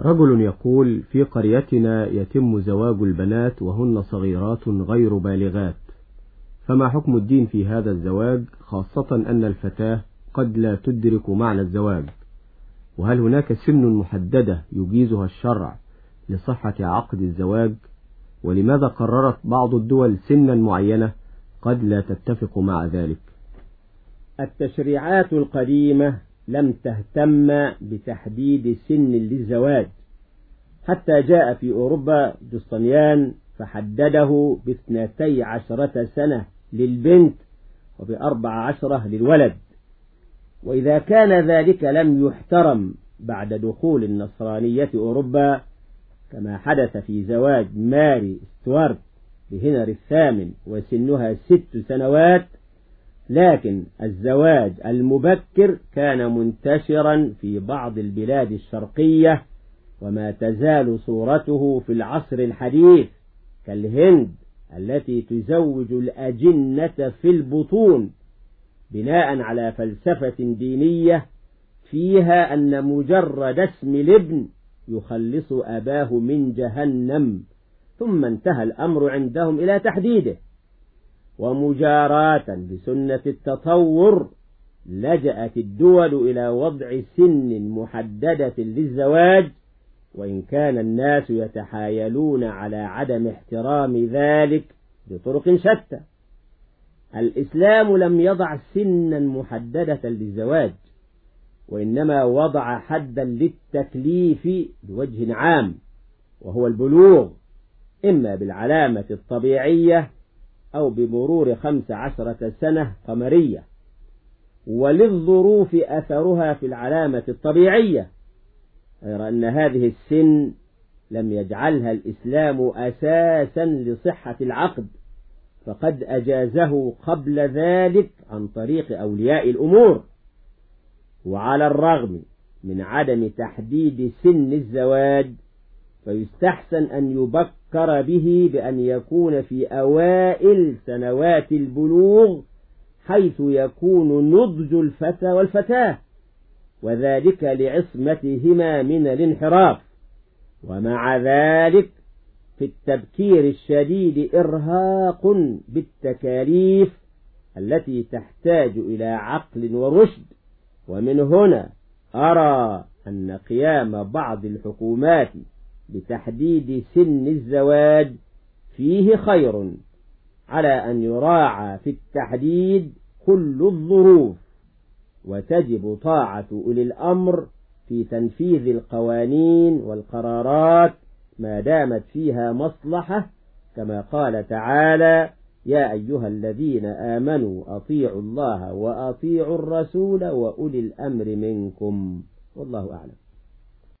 رجل يقول في قريتنا يتم زواج البنات وهن صغيرات غير بالغات. فما حكم الدين في هذا الزواج؟ خاصة أن الفتاة قد لا تدرك معنى الزواج. وهل هناك سن محددة يجيزها الشرع لصحة عقد الزواج؟ ولماذا قررت بعض الدول سنا معينة قد لا تتفق مع ذلك؟ التشريعات القديمة لم تهتم بتحديد سن للزواج. حتى جاء في أوروبا جسطنيان فحدده باثنتي عشرة سنة للبنت وبأربع عشرة للولد. وإذا كان ذلك لم يحترم بعد دخول النصرانية أوروبا كما حدث في زواج ماري ستوارت بهنر الثامن وسنها ست سنوات لكن الزواج المبكر كان منتشرا في بعض البلاد الشرقية وما تزال صورته في العصر الحديث كالهند التي تزوج الأجنة في البطون بناء على فلسفة دينية فيها أن مجرد اسم الابن يخلص أباه من جهنم ثم انتهى الأمر عندهم إلى تحديده. ومجاراة بسنة التطور لجأت الدول إلى وضع سن محددة للزواج وإن كان الناس يتحايلون على عدم احترام ذلك بطرق شتى. الإسلام لم يضع سنا محددة للزواج وإنما وضع حدا للتكليف بوجه عام وهو البلوغ إما بالعلامة الطبيعية أو بمرور خمس عشرة سنة قمرية وللظروف أثرها في العلامة الطبيعية. غير أن هذه السن لم يجعلها الإسلام أساسا لصحة العقد فقد أجازه قبل ذلك عن طريق أولياء الأمور. وعلى الرغم من عدم تحديد سن الزواج فيستحسن أن يبكر به بأن يكون في أوائل سنوات البلوغ حيث يكون نضج الفتى والفتاة وذلك لعصمتهما من الانحراف. ومع ذلك في التبكير الشديد إرهاق بالتكاليف التي تحتاج إلى عقل ورشد. ومن هنا أرى أن قيام بعض الحكومات بتحديد سن الزواج فيه خير على أن يراعى في التحديد كل الظروف وتجب طاعة أولي الأمر في تنفيذ القوانين والقرارات ما دامت فيها مصلحة كما قال تعالى يا أيها الذين آمنوا أطيعوا الله وأطيعوا الرسول وأولي الأمر منكم والله أعلم.